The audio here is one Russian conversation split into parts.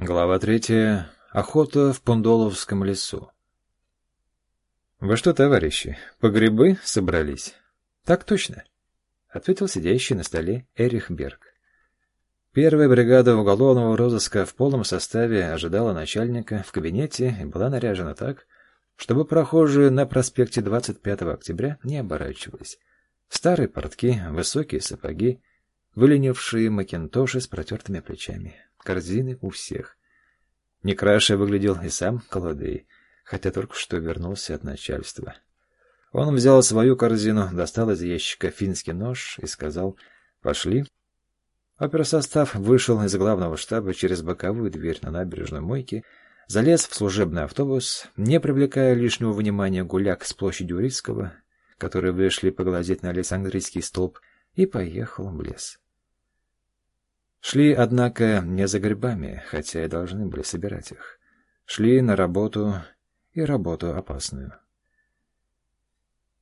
Глава третья. Охота в Пундоловском лесу. «Вы что, товарищи, по грибы собрались?» «Так точно», — ответил сидящий на столе Эрих Берг. Первая бригада уголовного розыска в полном составе ожидала начальника в кабинете и была наряжена так, чтобы прохожие на проспекте 25 октября не оборачивались. Старые портки, высокие сапоги, выленившие макинтоши с протертыми плечами корзины у всех. Некраше выглядел и сам Колодей, хотя только что вернулся от начальства. Он взял свою корзину, достал из ящика финский нож и сказал «Пошли». Оперсостав вышел из главного штаба через боковую дверь на набережной мойки, залез в служебный автобус, не привлекая лишнего внимания гуляк с площади Урицкого, которые вышли поглазеть на Александрийский столб, и поехал в лес. Шли, однако, не за грибами, хотя и должны были собирать их. Шли на работу, и работу опасную.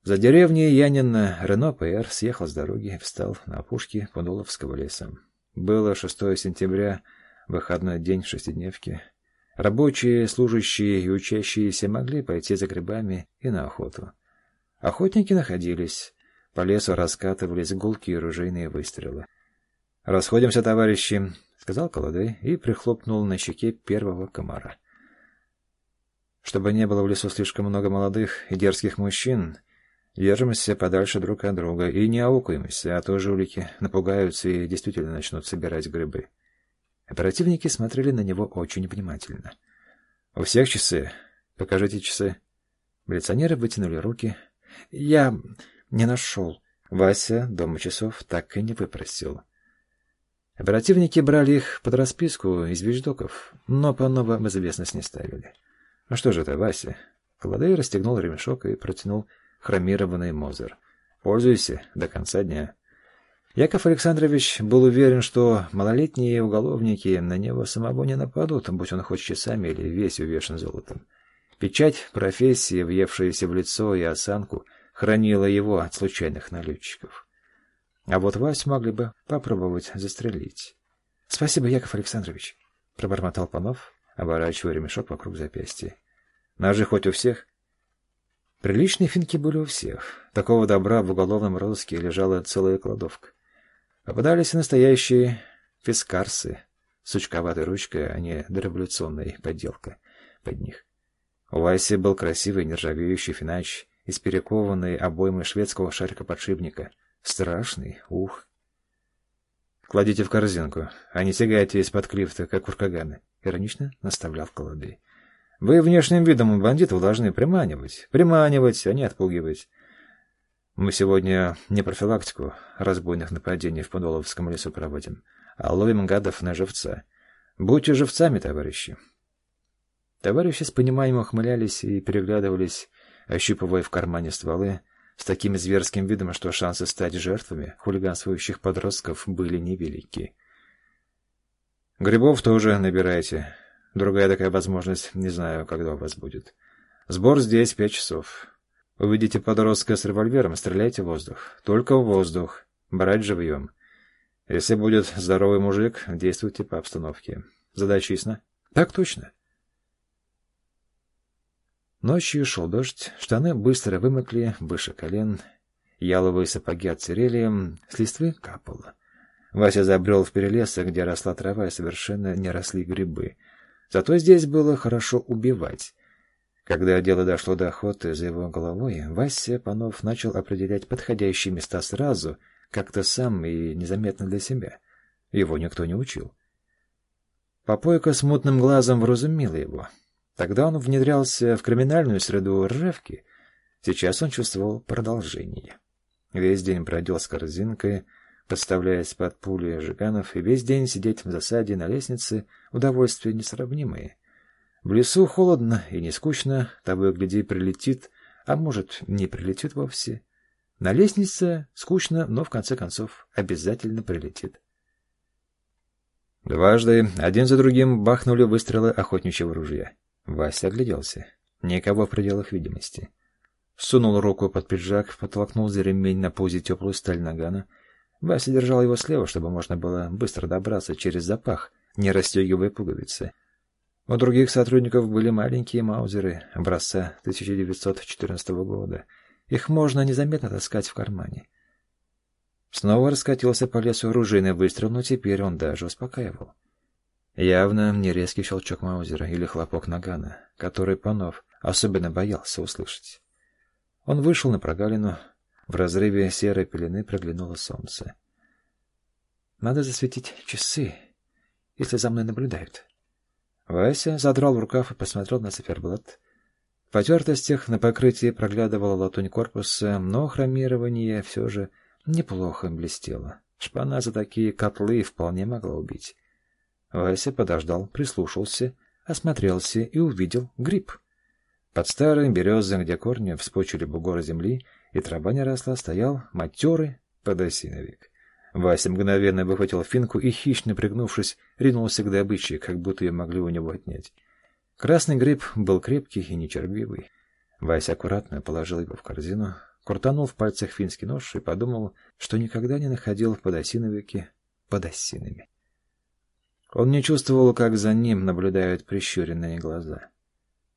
За деревней Янина Рено ПР съехал с дороги и встал на опушке Подоловского леса. Было 6 сентября, выходной день шестидневки. Рабочие, служащие и учащиеся могли пойти за грибами и на охоту. Охотники находились. По лесу раскатывались гулкие ружейные выстрелы. «Расходимся, товарищи», — сказал Колодой и прихлопнул на щеке первого комара. Чтобы не было в лесу слишком много молодых и дерзких мужчин, держимся подальше друг от друга и не аукаемся, а то жулики напугаются и действительно начнут собирать грибы. Оперативники смотрели на него очень внимательно. «У всех часы? Покажите часы». Милиционеры вытянули руки. «Я не нашел». Вася дома часов так и не выпросил. Оперативники брали их под расписку из вещдоков, но по новым известность не ставили. «А что же это, Вася?» Холодей расстегнул ремешок и протянул хромированный мозер. «Пользуйся до конца дня». Яков Александрович был уверен, что малолетние уголовники на него самого не нападут, будь он хоть часами или весь увешан золотом. Печать профессии, въевшаяся в лицо и осанку, хранила его от случайных налетчиков. А вот вас могли бы попробовать застрелить. — Спасибо, Яков Александрович, — пробормотал Панов, оборачивая ремешок вокруг запястья. — Ножи хоть у всех? Приличные финки были у всех. Такого добра в уголовном розыске лежала целая кладовка. Попадались и настоящие фискарсы, сучковатой ручкой, а не дореволюционная подделка под них. У Васи был красивый нержавеющий финач из перекованной обоймы шведского шарикоподшипника — Страшный, ух. Кладите в корзинку, а не тягайте из-под клифта, как уркаганы, — иронично наставлял Колодей. Вы внешним видом бандитов должны приманивать, приманивать, а не отпугивать. Мы сегодня не профилактику разбойных нападений в Подоловском лесу проводим, а ловим гадов на живца. Будьте живцами, товарищи. Товарищи с пониманием ухмылялись и переглядывались, ощупывая в кармане стволы, с таким зверским видом, что шансы стать жертвами хулиганствующих подростков были невелики. Грибов тоже набирайте. Другая такая возможность, не знаю, когда у вас будет. Сбор здесь пять часов. Увидите подростка с револьвером, стреляйте в воздух. Только в воздух. Брать живьем. Если будет здоровый мужик, действуйте по обстановке. Задача ясна? Так точно. Ночью шел дождь, штаны быстро вымокли выше колен, яловые сапоги отсырели, с листвы капало. Вася забрел в перелесок, где росла трава и совершенно не росли грибы. Зато здесь было хорошо убивать. Когда дело дошло до охоты за его головой, Вася Панов начал определять подходящие места сразу, как-то сам и незаметно для себя. Его никто не учил. Попойка с мутным глазом вразумила его. Тогда он внедрялся в криминальную среду Ржевки. Сейчас он чувствовал продолжение. Весь день бродил с корзинкой, подставляясь под пули жиганов, и весь день сидеть в засаде на лестнице — удовольствие несравнимое. В лесу холодно и не скучно, того гляди прилетит, а может, не прилетит вовсе. На лестнице скучно, но в конце концов обязательно прилетит. Дважды, один за другим, бахнули выстрелы охотничьего ружья. Вася огляделся. Никого в пределах видимости. Сунул руку под пиджак, подтолкнул за ремень на пузе теплую сталь нагана. Вася держал его слева, чтобы можно было быстро добраться через запах, не расстегивая пуговицы. У других сотрудников были маленькие маузеры образца 1914 года. Их можно незаметно таскать в кармане. Снова раскатился по лесу оружейный выстрел, но теперь он даже успокаивал. Явно не резкий щелчок маузера или хлопок нагана, который Панов особенно боялся услышать. Он вышел на прогалину. В разрыве серой пелены проглянуло солнце. Надо засветить часы, если за мной наблюдают. Вася задрал рукав и посмотрел на циферблат. В потертостях на покрытии проглядывала латунь корпуса, но хромирование все же неплохо блестело. Шпана за такие котлы вполне могла убить. Вася подождал, прислушался, осмотрелся и увидел гриб. Под старой березой, где корни вспочили бугоры земли, и траба не росла, стоял матерый подосиновик. Вася мгновенно выхватил финку и, хищно пригнувшись, ринулся к добыче, как будто ее могли у него отнять. Красный гриб был крепкий и нечервивый. Вася аккуратно положил его в корзину, крутанул в пальцах финский нож и подумал, что никогда не находил в подосиновике под осинами. Он не чувствовал, как за ним наблюдают прищуренные глаза.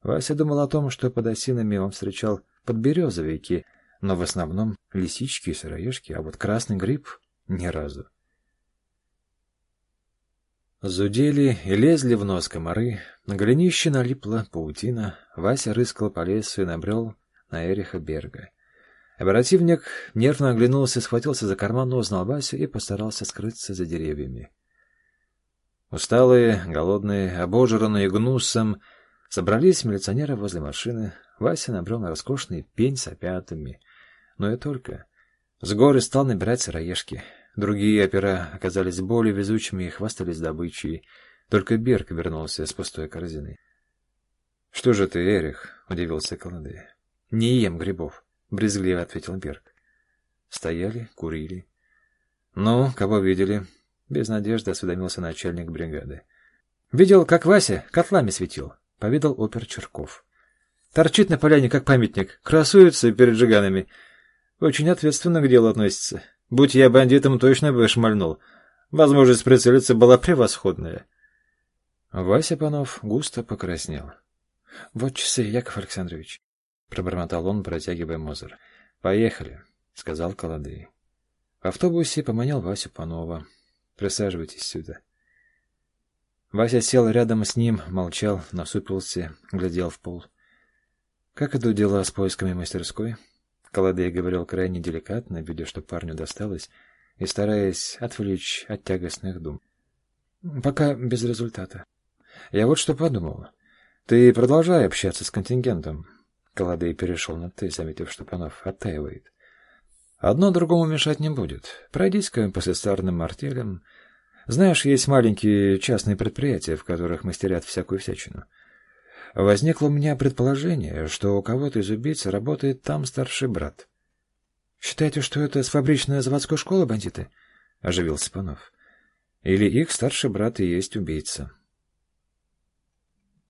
Вася думал о том, что под осинами он встречал подберезовики, но в основном лисички и сыроежки, а вот красный гриб ни разу. Зудели и лезли в нос комары, на голенище налипла паутина, Вася рыскал по лесу и набрел на Эриха Берга. Оперативник нервно оглянулся, схватился за карман, узнал Васю и постарался скрыться за деревьями. Усталые, голодные, обожранные гнусом, собрались милиционеры возле машины. Вася набрел на роскошный пень с опятами. Но и только. С горы стал набирать сыроежки. Другие опера оказались более везучими и хвастались добычей. Только Берг вернулся с пустой корзиной. — Что же ты, Эрих? — удивился Колодей. — Не ем грибов, — брезгливо ответил Берг. Стояли, курили. — Ну, кого видели? — без надежды осведомился начальник бригады. — Видел, как Вася котлами светил, — повидал опер Черков. — Торчит на поляне, как памятник, красуется перед жиганами. Очень ответственно к делу относится. — Будь я бандитом, точно бы шмальнул. Возможность прицелиться была превосходная. Вася Панов густо покраснел. — Вот часы, Яков Александрович, — пробормотал он, протягивая Мозер. — Поехали, — сказал Колодей. В автобусе поманил Васю Панова. — Присаживайтесь сюда. Вася сел рядом с ним, молчал, насупился, глядел в пол. — Как идут дела с поисками мастерской? — Колодей говорил крайне деликатно, видя, что парню досталось, и стараясь отвлечь от тягостных дум. «Пока без результата. Я вот что подумал. Ты продолжай общаться с контингентом». Колодей перешел на «ты», заметив, что Панов оттаивает. «Одно другому мешать не будет. Пройдись-ка по сестарным артелям. Знаешь, есть маленькие частные предприятия, в которых мастерят всякую всячину. Возникло у меня предположение, что у кого-то из убийц работает там старший брат. — Считаете, что это с фабричной заводской школы бандиты? — оживился Панов. — Или их старший брат и есть убийца.